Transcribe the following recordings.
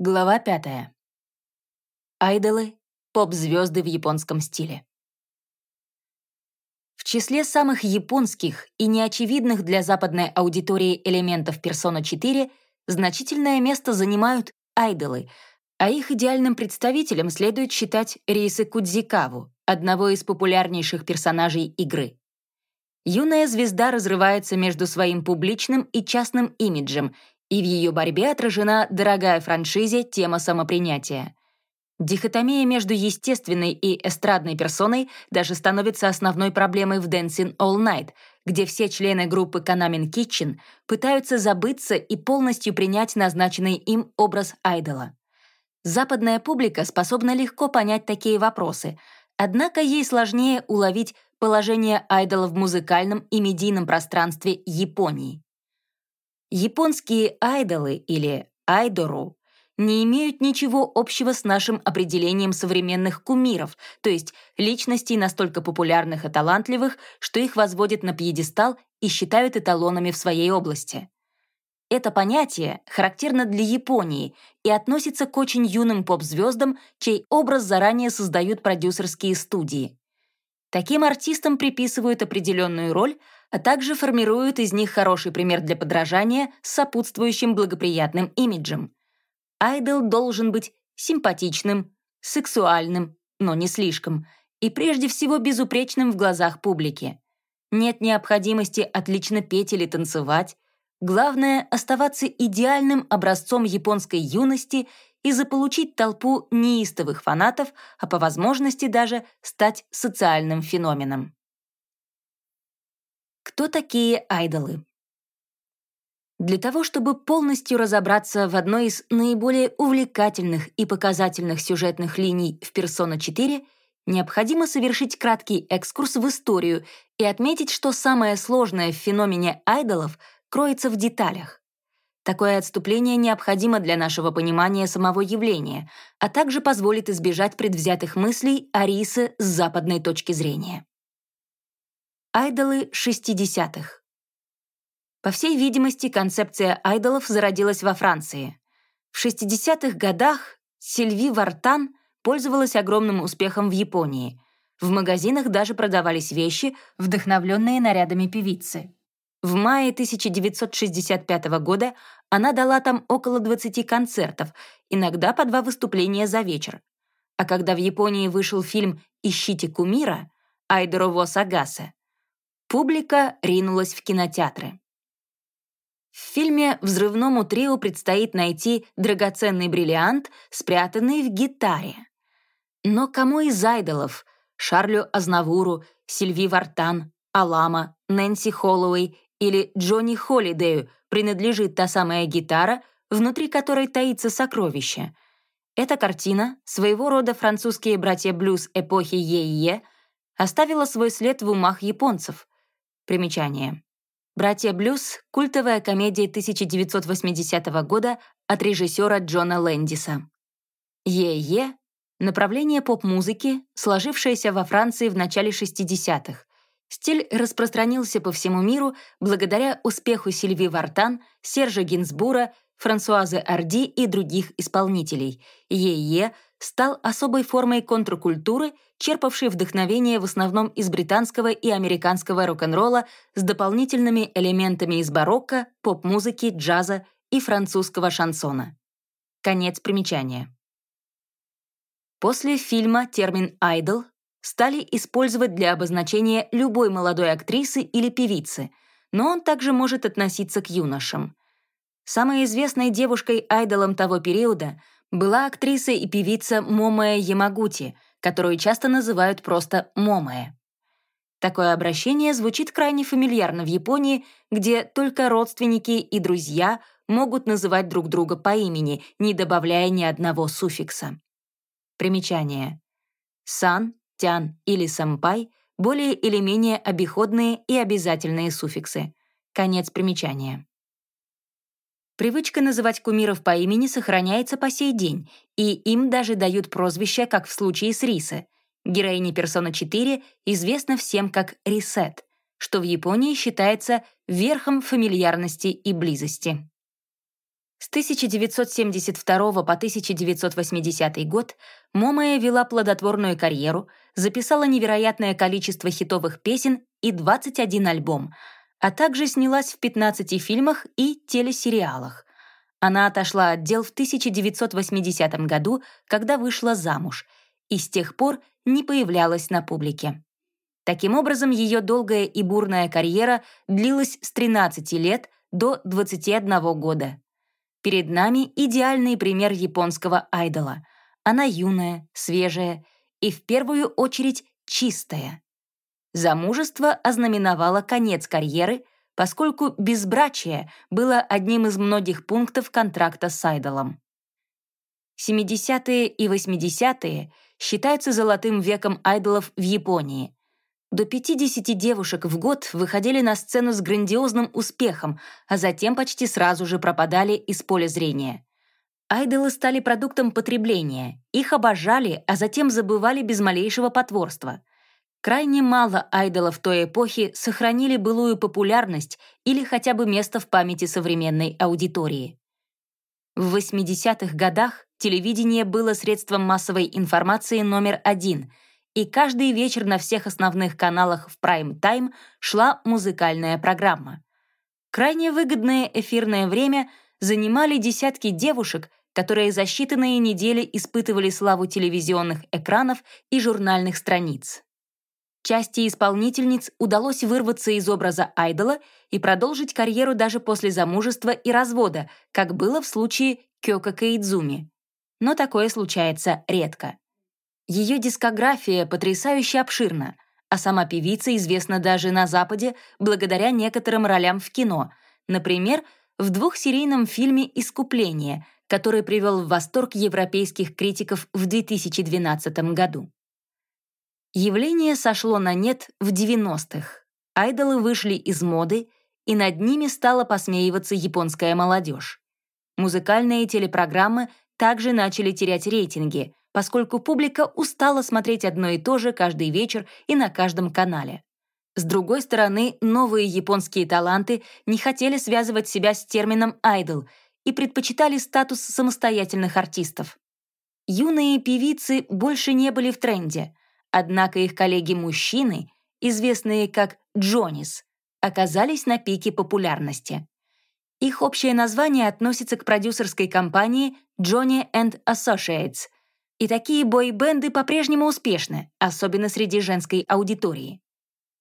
Глава пятая. Айдолы — поп-звезды в японском стиле. В числе самых японских и неочевидных для западной аудитории элементов Persona 4 значительное место занимают айдолы, а их идеальным представителем следует считать Рисы Кудзикаву, одного из популярнейших персонажей игры. Юная звезда разрывается между своим публичным и частным имиджем и в ее борьбе отражена дорогая франшизе тема самопринятия. Дихотомия между естественной и эстрадной персоной даже становится основной проблемой в Dancing All Night, где все члены группы Kanamin Kitchen пытаются забыться и полностью принять назначенный им образ айдола. Западная публика способна легко понять такие вопросы, однако ей сложнее уловить положение айдола в музыкальном и медийном пространстве Японии. Японские айдолы или айдору не имеют ничего общего с нашим определением современных кумиров, то есть личностей настолько популярных и талантливых, что их возводят на пьедестал и считают эталонами в своей области. Это понятие характерно для Японии и относится к очень юным поп-звездам, чей образ заранее создают продюсерские студии. Таким артистам приписывают определенную роль, а также формируют из них хороший пример для подражания с сопутствующим благоприятным имиджем. Айдол должен быть симпатичным, сексуальным, но не слишком, и прежде всего безупречным в глазах публики. Нет необходимости отлично петь или танцевать. Главное — оставаться идеальным образцом японской юности и заполучить толпу неистовых фанатов, а по возможности даже стать социальным феноменом. Кто такие айдолы? Для того, чтобы полностью разобраться в одной из наиболее увлекательных и показательных сюжетных линий в «Персона 4», необходимо совершить краткий экскурс в историю и отметить, что самое сложное в феномене айдолов кроется в деталях. Такое отступление необходимо для нашего понимания самого явления, а также позволит избежать предвзятых мыслей Арисы с западной точки зрения. Айдолы 60-х. По всей видимости, концепция айдолов зародилась во Франции. В 60-х годах Сильви Вартан пользовалась огромным успехом в Японии. В магазинах даже продавались вещи, вдохновленные нарядами певицы. В мае 1965 года она дала там около 20 концертов, иногда по два выступления за вечер. А когда в Японии вышел фильм «Ищите кумира» Айдоро Сагасе, Публика ринулась в кинотеатры. В фильме взрывному трио предстоит найти драгоценный бриллиант, спрятанный в гитаре. Но кому из айдолов — Шарлю Азнавуру, Сильви Вартан, Алама, Нэнси Холлоуэй или Джонни Холлидею принадлежит та самая гитара, внутри которой таится сокровище? Эта картина, своего рода французские Братья Блюз эпохи йе-йе, оставила свой след в умах японцев. Примечание. «Братья Блюз» — культовая комедия 1980 года от режиссера Джона Лэндиса. «Йе-йе» — направление поп-музыки, сложившееся во Франции в начале 60-х. Стиль распространился по всему миру благодаря успеху Сильви Вартан, Сержа Генсбура, Франсуазы Арди и других исполнителей. Е-Е стал особой формой контркультуры, черпавшей вдохновение в основном из британского и американского рок-н-ролла с дополнительными элементами из барокко, поп-музыки, джаза и французского шансона. Конец примечания. После фильма термин «айдол» стали использовать для обозначения любой молодой актрисы или певицы, но он также может относиться к юношам. Самой известной девушкой-айдолом того периода — была актриса и певица Момая Ямагути, которую часто называют просто Момая. Такое обращение звучит крайне фамильярно в Японии, где только родственники и друзья могут называть друг друга по имени, не добавляя ни одного суффикса. Примечание. Сан, тян или сампай — более или менее обиходные и обязательные суффиксы. Конец примечания. Привычка называть кумиров по имени сохраняется по сей день, и им даже дают прозвище, как в случае с Риса. Героиня «Персона 4» известна всем как Рисет, что в Японии считается верхом фамильярности и близости. С 1972 по 1980 год Момая вела плодотворную карьеру, записала невероятное количество хитовых песен и 21 альбом, а также снялась в 15 фильмах и телесериалах. Она отошла от дел в 1980 году, когда вышла замуж, и с тех пор не появлялась на публике. Таким образом, ее долгая и бурная карьера длилась с 13 лет до 21 года. Перед нами идеальный пример японского айдола. Она юная, свежая и в первую очередь чистая. Замужество ознаменовало конец карьеры, поскольку безбрачие было одним из многих пунктов контракта с айдолом. 70-е и 80-е считаются золотым веком айдолов в Японии. До 50 девушек в год выходили на сцену с грандиозным успехом, а затем почти сразу же пропадали из поля зрения. Айдолы стали продуктом потребления, их обожали, а затем забывали без малейшего потворства. Крайне мало айдолов той эпохи сохранили былую популярность или хотя бы место в памяти современной аудитории. В 80-х годах телевидение было средством массовой информации номер один — и каждый вечер на всех основных каналах в прайм-тайм шла музыкальная программа. Крайне выгодное эфирное время занимали десятки девушек, которые за считанные недели испытывали славу телевизионных экранов и журнальных страниц. Части исполнительниц удалось вырваться из образа айдола и продолжить карьеру даже после замужества и развода, как было в случае Кёка Каидзуми. Но такое случается редко. Ее дискография потрясающе обширна, а сама певица известна даже на Западе благодаря некоторым ролям в кино, например, в двухсерийном фильме «Искупление», который привел в восторг европейских критиков в 2012 году. Явление сошло на нет в 90-х. Айдолы вышли из моды, и над ними стала посмеиваться японская молодежь. Музыкальные телепрограммы также начали терять рейтинги, поскольку публика устала смотреть одно и то же каждый вечер и на каждом канале. С другой стороны, новые японские таланты не хотели связывать себя с термином «айдол» и предпочитали статус самостоятельных артистов. Юные певицы больше не были в тренде, однако их коллеги-мужчины, известные как Джонис, оказались на пике популярности. Их общее название относится к продюсерской компании Johnny and Associates — и такие бой-бенды по-прежнему успешны, особенно среди женской аудитории.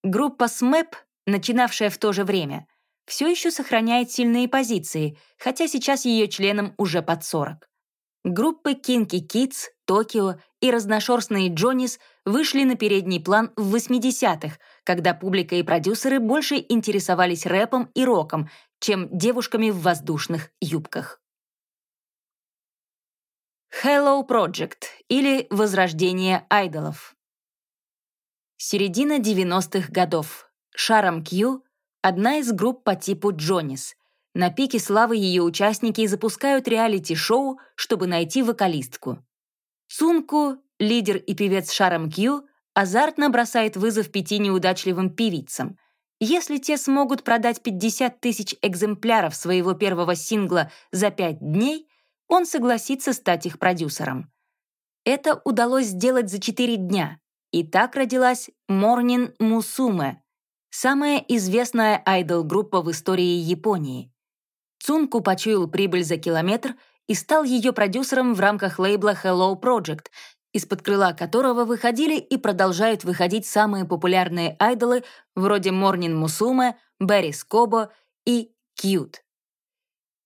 Группа SMAP, начинавшая в то же время, все еще сохраняет сильные позиции, хотя сейчас ее членам уже под 40. Группы Kinky Kids, Токио и разношерстные Джонис вышли на передний план в 80-х, когда публика и продюсеры больше интересовались рэпом и роком, чем девушками в воздушных юбках. Hello Project или Возрождение айдолов. Середина 90-х годов. Шарам Кью — одна из групп по типу Джонис. На пике славы ее участники запускают реалити-шоу, чтобы найти вокалистку. Цунку, лидер и певец Шарам Кью, азартно бросает вызов пяти неудачливым певицам. Если те смогут продать 50 тысяч экземпляров своего первого сингла за пять дней, он согласится стать их продюсером. Это удалось сделать за 4 дня, и так родилась Morning Musume, самая известная айдол-группа в истории Японии. Цунку почуял прибыль за километр и стал ее продюсером в рамках лейбла Hello Project, из-под крыла которого выходили и продолжают выходить самые популярные айдолы вроде Morning Musume, Берри Скобо и Cute.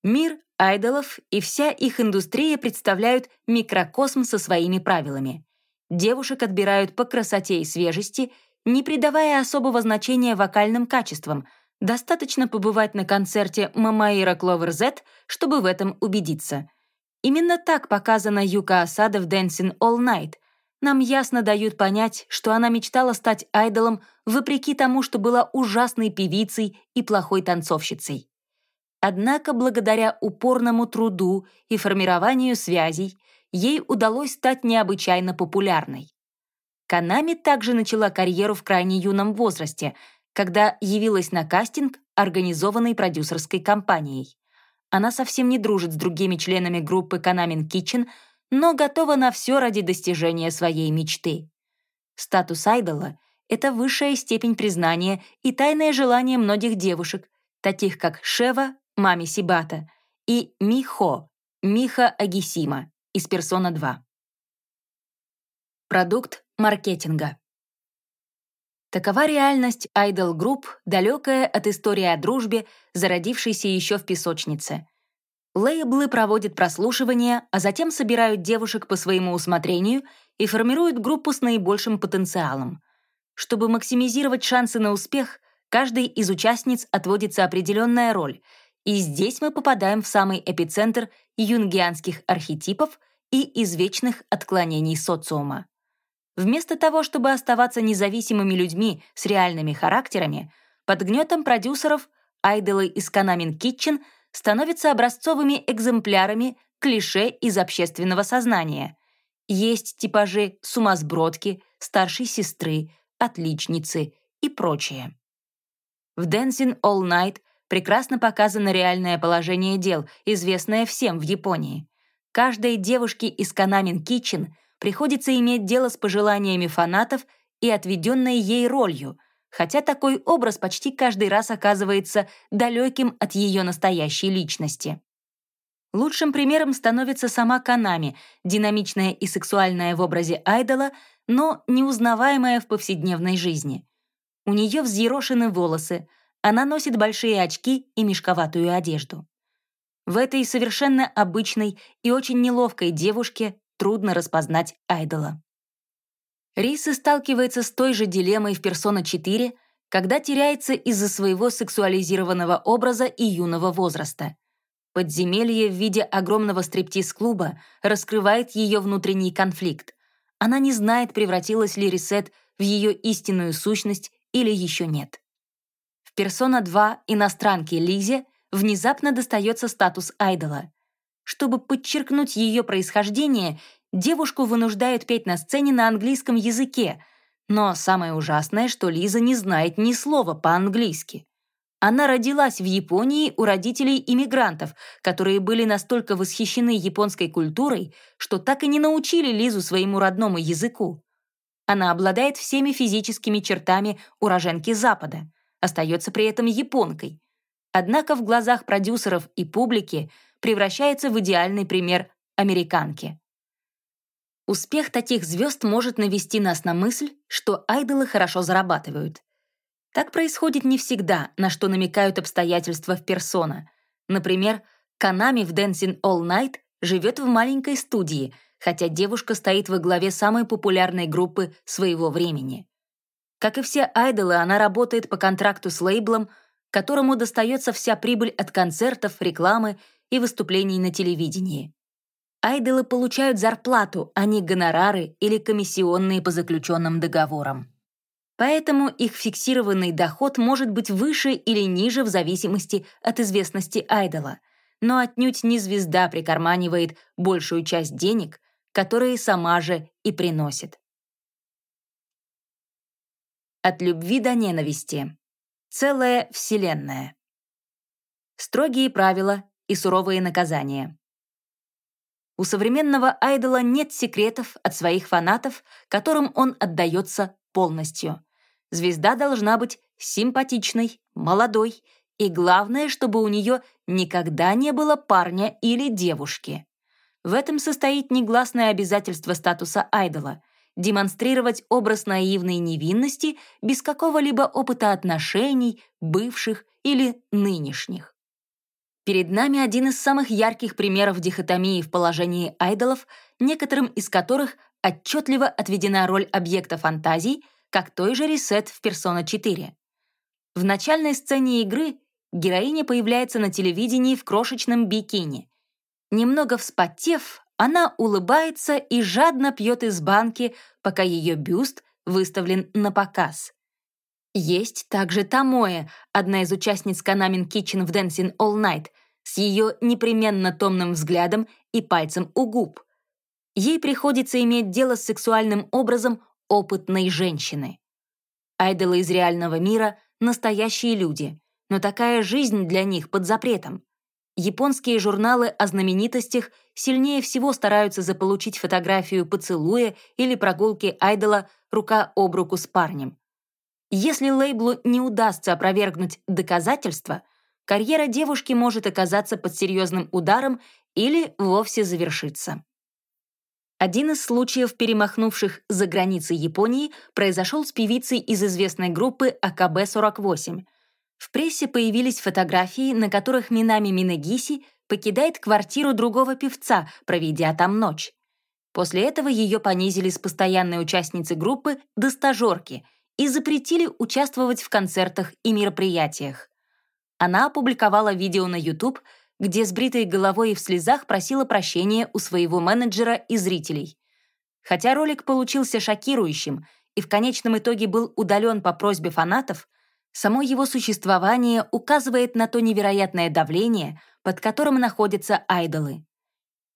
Мир айдолов и вся их индустрия представляют микрокосм со своими правилами. Девушек отбирают по красоте и свежести, не придавая особого значения вокальным качествам. Достаточно побывать на концерте Мамаира Кловер Z, чтобы в этом убедиться. Именно так показана Юка Асада в Dancing All Night. Нам ясно дают понять, что она мечтала стать айдолом вопреки тому, что была ужасной певицей и плохой танцовщицей. Однако благодаря упорному труду и формированию связей ей удалось стать необычайно популярной. Канами также начала карьеру в крайне юном возрасте, когда явилась на кастинг, организованный продюсерской компанией. Она совсем не дружит с другими членами группы Канамин Kitchen, но готова на все ради достижения своей мечты. Статус айдола — это высшая степень признания и тайное желание многих девушек, таких как Шева, Мами Сибата, и Михо, Миха Агисима из «Персона 2». Продукт маркетинга. Такова реальность Idol Group, далекая от истории о дружбе, зародившейся еще в песочнице. Лейблы проводят прослушивания, а затем собирают девушек по своему усмотрению и формируют группу с наибольшим потенциалом. Чтобы максимизировать шансы на успех, каждой из участниц отводится определенная роль, и здесь мы попадаем в самый эпицентр юнгианских архетипов и извечных отклонений социума. Вместо того, чтобы оставаться независимыми людьми с реальными характерами, под гнетом продюсеров айдолы из Канамин Kitchen становятся образцовыми экземплярами клише из общественного сознания. Есть типажи сумасбродки, старшей сестры, отличницы и прочее. В Dancing All Night прекрасно показано реальное положение дел, известное всем в Японии. Каждой девушке из Канамин Kitchen приходится иметь дело с пожеланиями фанатов и отведенной ей ролью, хотя такой образ почти каждый раз оказывается далеким от ее настоящей личности. Лучшим примером становится сама Канами, динамичная и сексуальная в образе айдола, но неузнаваемая в повседневной жизни. У нее взъерошены волосы, она носит большие очки и мешковатую одежду. В этой совершенно обычной и очень неловкой девушке трудно распознать айдола. Риса сталкивается с той же дилеммой в «Персона 4», когда теряется из-за своего сексуализированного образа и юного возраста. Подземелье в виде огромного стриптиз-клуба раскрывает ее внутренний конфликт. Она не знает, превратилась ли Рисет в ее истинную сущность или еще нет. В «Персона 2» иностранке Лизе внезапно достается статус айдола. Чтобы подчеркнуть ее происхождение, девушку вынуждают петь на сцене на английском языке, но самое ужасное, что Лиза не знает ни слова по-английски. Она родилась в Японии у родителей иммигрантов, которые были настолько восхищены японской культурой, что так и не научили Лизу своему родному языку. Она обладает всеми физическими чертами уроженки Запада, остается при этом японкой. Однако в глазах продюсеров и публики превращается в идеальный пример американки. Успех таких звезд может навести нас на мысль, что айдолы хорошо зарабатывают. Так происходит не всегда, на что намекают обстоятельства в персона. Например, Канами в Dancing All Night живет в маленькой студии, хотя девушка стоит во главе самой популярной группы своего времени. Как и все айдолы, она работает по контракту с лейблом, которому достается вся прибыль от концертов, рекламы и выступлений на телевидении. Айдолы получают зарплату, а не гонорары или комиссионные по заключенным договорам. Поэтому их фиксированный доход может быть выше или ниже в зависимости от известности айдола, но отнюдь не звезда прикарманивает большую часть денег, которые сама же и приносит. От любви до ненависти. Целая вселенная. Строгие правила и суровые наказания. У современного айдола нет секретов от своих фанатов, которым он отдается полностью. Звезда должна быть симпатичной, молодой, и главное, чтобы у нее никогда не было парня или девушки. В этом состоит негласное обязательство статуса айдола — демонстрировать образ наивной невинности без какого-либо опыта отношений, бывших или нынешних. Перед нами один из самых ярких примеров дихотомии в положении айдолов, некоторым из которых отчетливо отведена роль объекта фантазий, как той же Ресет в «Персона 4». В начальной сцене игры героиня появляется на телевидении в крошечном бикини. Немного вспотев, она улыбается и жадно пьет из банки, пока ее бюст выставлен на показ. Есть также Тамоэ, одна из участниц Канамин Kitchen в Dancing All Night, с ее непременно томным взглядом и пальцем у губ. Ей приходится иметь дело с сексуальным образом опытной женщины. Айдолы из реального мира — настоящие люди, но такая жизнь для них под запретом. японские журналы о знаменитостях сильнее всего стараются заполучить фотографию поцелуя или прогулки айдола рука об руку с парнем. Если лейблу не удастся опровергнуть доказательства, карьера девушки может оказаться под серьезным ударом или вовсе завершиться. Один из случаев, перемахнувших за границы Японии, произошел с певицей из известной группы АКБ-48. В прессе появились фотографии, на которых Минами Минагиси покидает квартиру другого певца, проведя там ночь. После этого ее понизили с постоянной участницы группы до стажерки и запретили участвовать в концертах и мероприятиях. Она опубликовала видео на YouTube, где с бритой головой и в слезах просила прощения у своего менеджера и зрителей. Хотя ролик получился шокирующим и в конечном итоге был удален по просьбе фанатов, само его существование указывает на то невероятное давление, под которым находятся айдолы.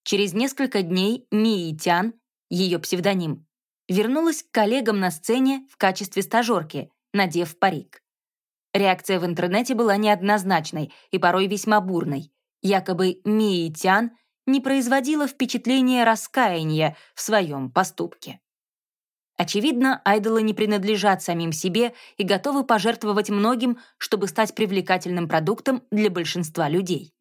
Через несколько дней Мии Тян, ее псевдоним, вернулась к коллегам на сцене в качестве стажерки, надев парик. Реакция в интернете была неоднозначной и порой весьма бурной. Якобы Мии Тян не производила впечатления раскаяния в своем поступке. Очевидно, айдолы не принадлежат самим себе и готовы пожертвовать многим, чтобы стать привлекательным продуктом для большинства людей.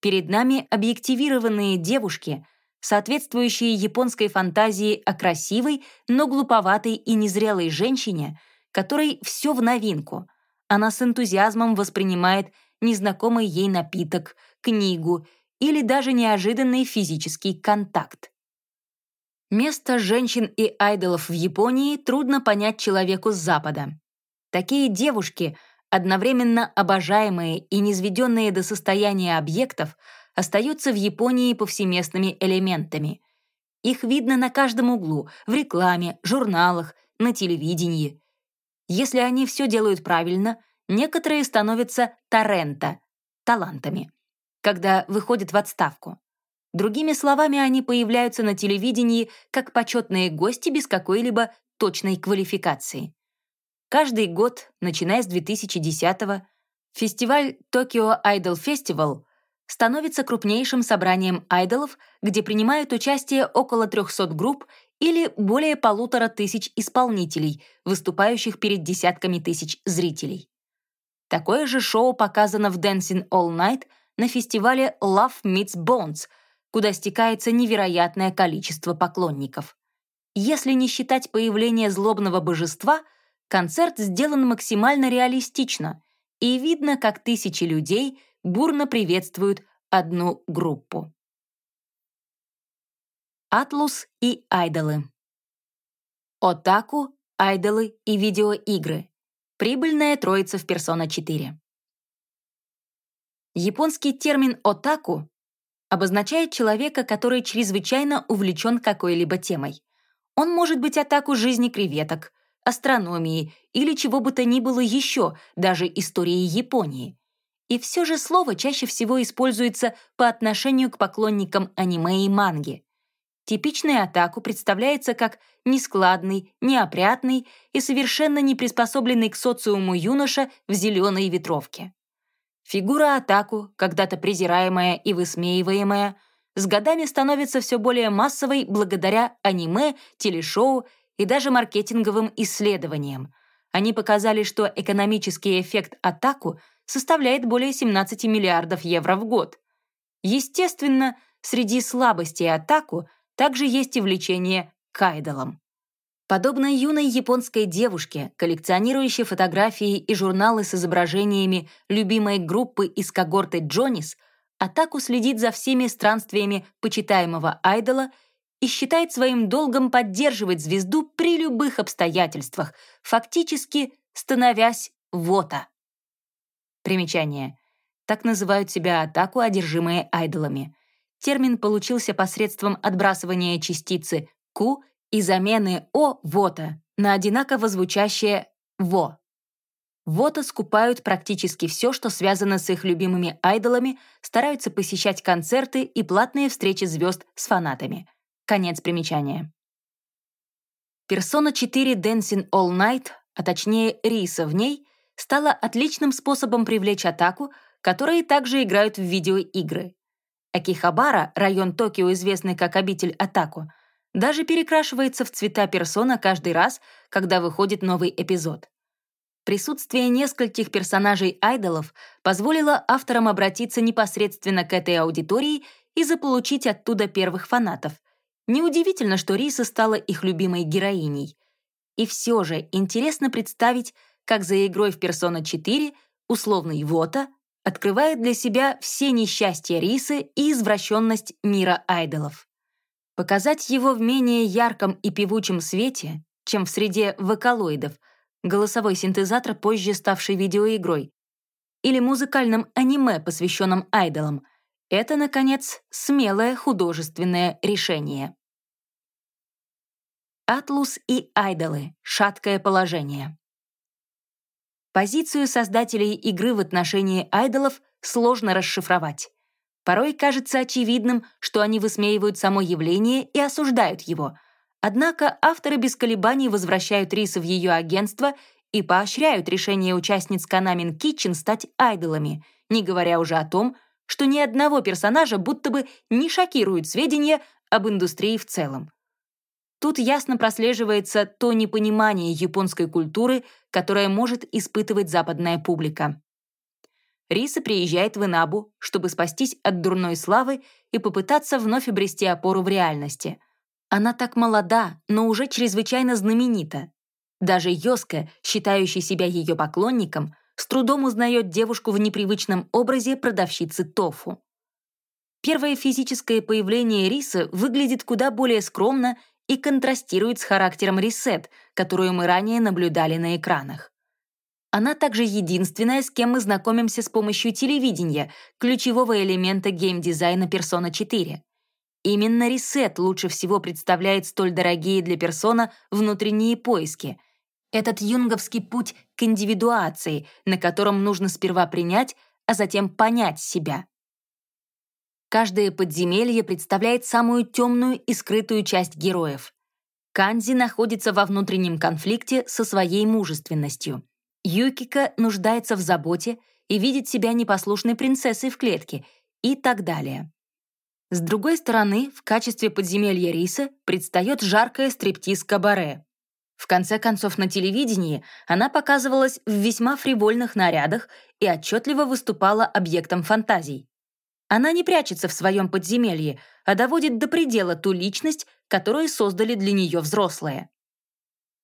Перед нами объективированные девушки, соответствующие японской фантазии о красивой, но глуповатой и незрелой женщине, которой все в новинку. Она с энтузиазмом воспринимает незнакомый ей напиток, книгу или даже неожиданный физический контакт. Место женщин и айдолов в Японии трудно понять человеку с Запада. Такие девушки — одновременно обожаемые и низведенные до состояния объектов, остаются в Японии повсеместными элементами. Их видно на каждом углу, в рекламе, журналах, на телевидении. Если они все делают правильно, некоторые становятся торрента, талантами, когда выходят в отставку. Другими словами, они появляются на телевидении как почетные гости без какой-либо точной квалификации. Каждый год, начиная с 2010-го, фестиваль Tokyo Idol Festival становится крупнейшим собранием айдолов, где принимают участие около 300 групп или более полутора тысяч исполнителей, выступающих перед десятками тысяч зрителей. Такое же шоу показано в Dancing All Night на фестивале Love Meets Bones, куда стекается невероятное количество поклонников. Если не считать появление злобного божества — Концерт сделан максимально реалистично, и видно, как тысячи людей бурно приветствуют одну группу. Атлус и айдолы. Отаку, айдолы и видеоигры. Прибыльная троица в персона 4. Японский термин «отаку» обозначает человека, который чрезвычайно увлечен какой-либо темой. Он может быть атаку жизни креветок, астрономии или чего бы то ни было еще, даже истории Японии. И все же слово чаще всего используется по отношению к поклонникам аниме и манги. Типичный атаку представляется как нескладный, неопрятный и совершенно не приспособленный к социуму юноша в зеленой ветровке. Фигура атаку, когда-то презираемая и высмеиваемая, с годами становится все более массовой благодаря аниме, телешоу и даже маркетинговым исследованиям. Они показали, что экономический эффект атаку составляет более 17 миллиардов евро в год. Естественно, среди слабостей атаку также есть и влечение к айдолам. Подобно юной японской девушке, коллекционирующей фотографии и журналы с изображениями любимой группы из когорты Джонис, Атаку следит за всеми странствиями почитаемого айдола и считает своим долгом поддерживать звезду при любых обстоятельствах, фактически становясь вота. Примечание. Так называют себя атаку, одержимые айдолами. Термин получился посредством отбрасывания частицы «ку» и замены «о» вота на одинаково звучащее «во». Вота скупают практически все, что связано с их любимыми айдолами, стараются посещать концерты и платные встречи звезд с фанатами — Конец примечания. Persona 4 Dancing All Night, а точнее риса в ней, стала отличным способом привлечь атаку, которые также играют в видеоигры. Акихабара, район Токио, известный как обитель Атаку, даже перекрашивается в цвета персона каждый раз, когда выходит новый эпизод. Присутствие нескольких персонажей-айдолов позволило авторам обратиться непосредственно к этой аудитории и заполучить оттуда первых фанатов. Неудивительно, что Риса стала их любимой героиней. И все же интересно представить, как за игрой в Persona 4 условный Вота открывает для себя все несчастья Рисы и извращенность мира айдолов. Показать его в менее ярком и певучем свете, чем в среде вокалоидов, голосовой синтезатор, позже ставший видеоигрой, или музыкальном аниме, посвященном айдолам, это, наконец, смелое художественное решение. Атлус и айдолы. Шаткое положение. Позицию создателей игры в отношении айдолов сложно расшифровать. Порой кажется очевидным, что они высмеивают само явление и осуждают его. Однако авторы без колебаний возвращают Риса в ее агентство и поощряют решение участниц Канамин Kitchen стать айдолами, не говоря уже о том, что ни одного персонажа будто бы не шокируют сведения об индустрии в целом. Тут ясно прослеживается то непонимание японской культуры, которое может испытывать западная публика. Риса приезжает в Инабу, чтобы спастись от дурной славы и попытаться вновь обрести опору в реальности. Она так молода, но уже чрезвычайно знаменита. Даже Йоска, считающий себя ее поклонником, с трудом узнает девушку в непривычном образе продавщицы тофу. Первое физическое появление Рисы выглядит куда более скромно и контрастирует с характером Рисет, которую мы ранее наблюдали на экранах. Она также единственная, с кем мы знакомимся с помощью телевидения, ключевого элемента геймдизайна Persona 4. Именно Reset лучше всего представляет столь дорогие для Persona внутренние поиски. Этот юнговский путь к индивидуации, на котором нужно сперва принять, а затем понять себя. Каждое подземелье представляет самую темную и скрытую часть героев. Канзи находится во внутреннем конфликте со своей мужественностью. Юкика нуждается в заботе и видит себя непослушной принцессой в клетке и так далее. С другой стороны, в качестве подземелья риса предстает жаркое стриптиз-кабаре. В конце концов, на телевидении она показывалась в весьма фривольных нарядах и отчетливо выступала объектом фантазий. Она не прячется в своем подземелье, а доводит до предела ту личность, которую создали для нее взрослые.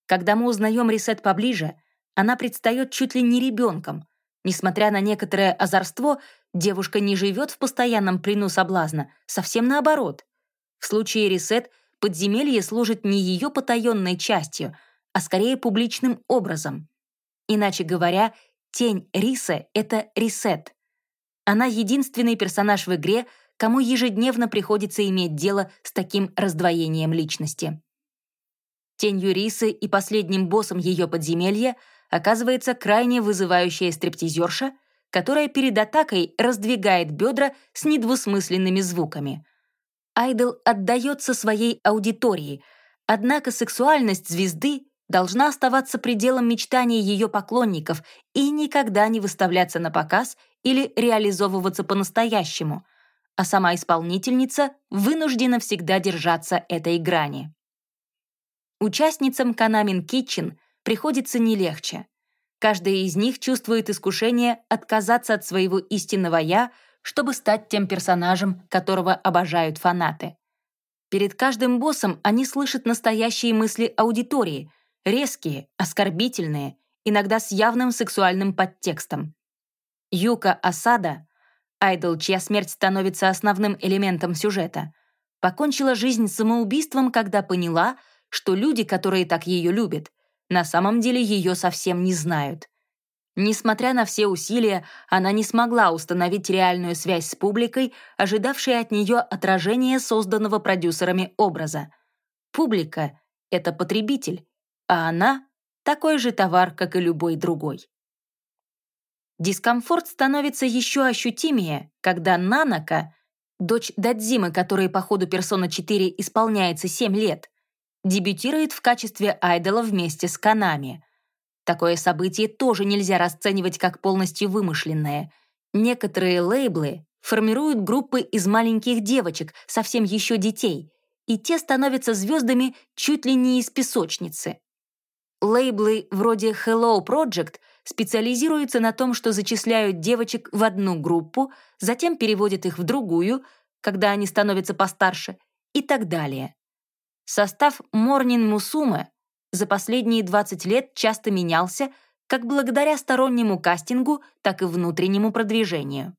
Когда мы узнаем Ресет поближе, она предстает чуть ли не ребенком. Несмотря на некоторое озорство, девушка не живет в постоянном плену соблазна, совсем наоборот. В случае Ресет подземелье служит не ее потаенной частью, а скорее публичным образом. Иначе говоря, тень Риса — это Ресет. Она единственный персонаж в игре, кому ежедневно приходится иметь дело с таким раздвоением личности. Тенью Рисы и последним боссом ее подземелья — оказывается крайне вызывающая стриптизерша, которая перед атакой раздвигает бедра с недвусмысленными звуками. Айдол отдается своей аудитории, однако сексуальность звезды должна оставаться пределом мечтаний ее поклонников и никогда не выставляться на показ или реализовываться по-настоящему, а сама исполнительница вынуждена всегда держаться этой грани. Участницам Канамин Kitchen приходится не легче. Каждая из них чувствует искушение отказаться от своего истинного «я», чтобы стать тем персонажем, которого обожают фанаты. Перед каждым боссом они слышат настоящие мысли аудитории, резкие, оскорбительные, иногда с явным сексуальным подтекстом. Юка Асада, айдол, чья смерть становится основным элементом сюжета, покончила жизнь самоубийством, когда поняла, что люди, которые так ее любят, на самом деле ее совсем не знают. Несмотря на все усилия, она не смогла установить реальную связь с публикой, ожидавшей от нее отражения созданного продюсерами образа. Публика — это потребитель, а она — такой же товар, как и любой другой. Дискомфорт становится еще ощутимее, когда Нанака, дочь Дадзимы, которой по ходу «Персона 4» исполняется 7 лет, дебютирует в качестве айдола вместе с Канами. Такое событие тоже нельзя расценивать как полностью вымышленное. Некоторые лейблы формируют группы из маленьких девочек, совсем еще детей, и те становятся звездами чуть ли не из песочницы. Лейблы вроде Hello Project специализируются на том, что зачисляют девочек в одну группу, затем переводят их в другую, когда они становятся постарше, и так далее. Состав Morning Musume за последние 20 лет часто менялся как благодаря стороннему кастингу, так и внутреннему продвижению.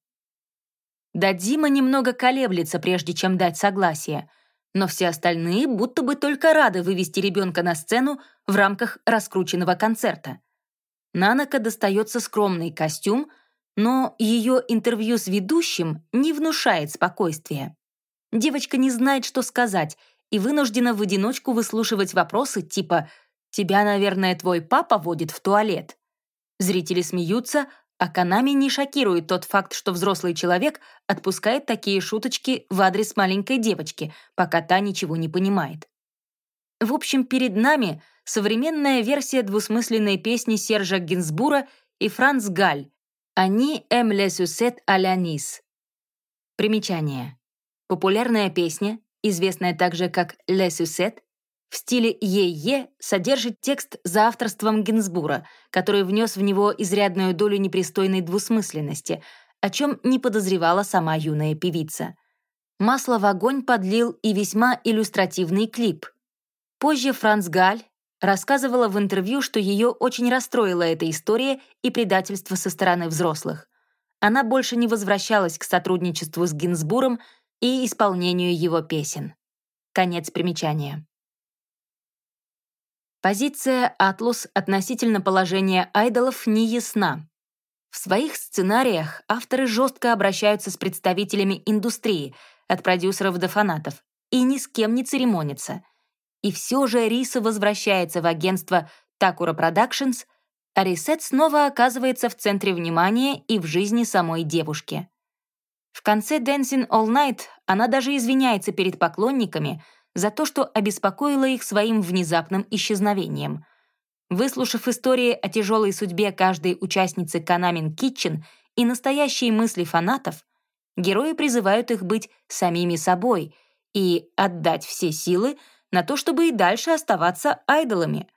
Дадзима немного колеблется, прежде чем дать согласие, но все остальные будто бы только рады вывести ребенка на сцену в рамках раскрученного концерта. Нанака достается скромный костюм, но ее интервью с ведущим не внушает спокойствия. Девочка не знает, что сказать, и вынуждена в одиночку выслушивать вопросы типа «Тебя, наверное, твой папа водит в туалет». Зрители смеются, а Канами не шокирует тот факт, что взрослый человек отпускает такие шуточки в адрес маленькой девочки, пока та ничего не понимает. В общем, перед нами современная версия двусмысленной песни Сержа Гинзбура и Франц Галь «Они эм ле сюсет а ля нис». Примечание. Популярная песня, известная также как «Ле сюсет», в стиле «Е-Е» содержит текст за авторством Гинзбура, который внес в него изрядную долю непристойной двусмысленности, о чем не подозревала сама юная певица. Масло в огонь подлил и весьма иллюстративный клип. Позже Франц Галь рассказывала в интервью, что ее очень расстроила эта история и предательство со стороны взрослых. Она больше не возвращалась к сотрудничеству с Гинзбуром и исполнению его песен. Конец примечания. Позиция Атлус относительно положения айдолов не ясна. В своих сценариях авторы жестко обращаются с представителями индустрии, от продюсеров до фанатов, и ни с кем не церемонятся. И все же Риса возвращается в агентство Takura Productions, а Рисет снова оказывается в центре внимания и в жизни самой девушки. В конце Dancing All Night она даже извиняется перед поклонниками — за то, что обеспокоила их своим внезапным исчезновением. Выслушав истории о тяжелой судьбе каждой участницы Канамин Китчен и настоящие мысли фанатов, герои призывают их быть самими собой и отдать все силы на то, чтобы и дальше оставаться айдолами.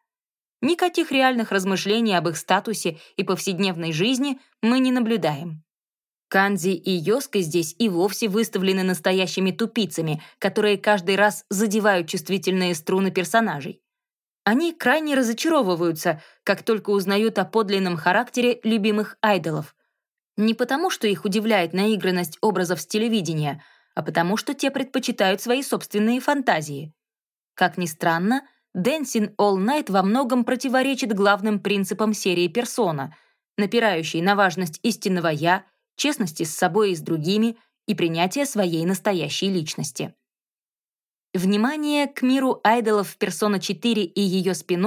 Никаких реальных размышлений об их статусе и повседневной жизни мы не наблюдаем. Канзи и Йоска здесь и вовсе выставлены настоящими тупицами, которые каждый раз задевают чувствительные струны персонажей. Они крайне разочаровываются, как только узнают о подлинном характере любимых айдолов. Не потому, что их удивляет наигранность образов с телевидения, а потому, что те предпочитают свои собственные фантазии. Как ни странно, Dancing All Night во многом противоречит главным принципам серии «Персона», напирающей на важность истинного «я», честности с собой и с другими и принятия своей настоящей личности. Внимание к миру айдолов «Персона 4» и ее спин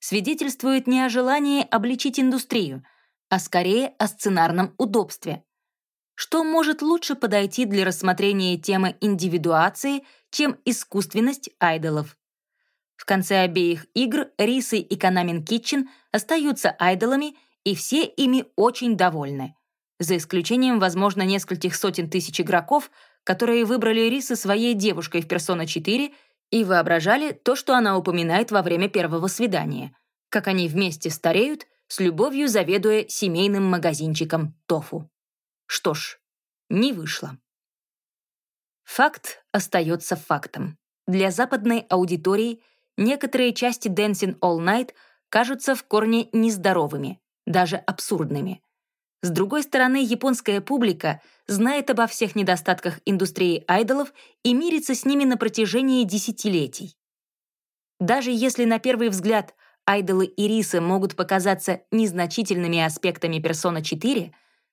свидетельствует не о желании обличить индустрию, а скорее о сценарном удобстве. Что может лучше подойти для рассмотрения темы индивидуации, чем искусственность айдолов? В конце обеих игр Рисы и Канамин Китчен остаются айдолами, и все ими очень довольны за исключением, возможно, нескольких сотен тысяч игроков, которые выбрали Рисы своей девушкой в Persona 4 и воображали то, что она упоминает во время первого свидания, как они вместе стареют, с любовью заведуя семейным магазинчиком Тофу. Что ж, не вышло. Факт остается фактом. Для западной аудитории некоторые части Dancing All Night кажутся в корне нездоровыми, даже абсурдными — с другой стороны, японская публика знает обо всех недостатках индустрии айдолов и мирится с ними на протяжении десятилетий. Даже если на первый взгляд айдолы и рисы могут показаться незначительными аспектами «Персона 4»,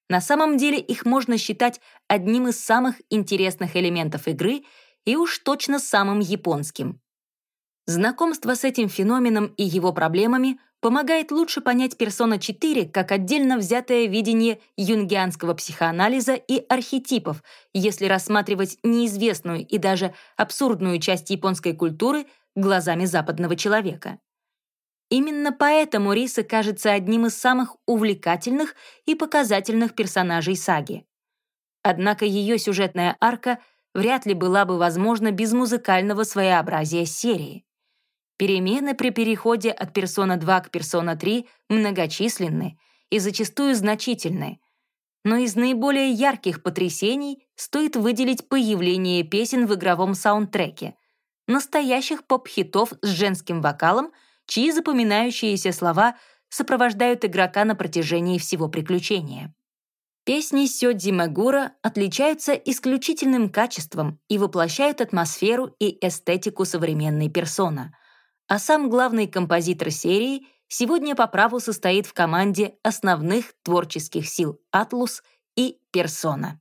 на самом деле их можно считать одним из самых интересных элементов игры и уж точно самым японским. Знакомство с этим феноменом и его проблемами помогает лучше понять «Персона 4» как отдельно взятое видение юнгианского психоанализа и архетипов, если рассматривать неизвестную и даже абсурдную часть японской культуры глазами западного человека. Именно поэтому Риса кажется одним из самых увлекательных и показательных персонажей саги. Однако ее сюжетная арка вряд ли была бы возможна без музыкального своеобразия серии. Перемены при переходе от персона 2 к персона 3 многочисленны и зачастую значительны, но из наиболее ярких потрясений стоит выделить появление песен в игровом саундтреке, настоящих поп-хитов с женским вокалом, чьи запоминающиеся слова сопровождают игрока на протяжении всего приключения. Песни Сёдзи Магура отличаются исключительным качеством и воплощают атмосферу и эстетику современной персона. А сам главный композитор серии сегодня по праву состоит в команде основных творческих сил «Атлус» и «Персона».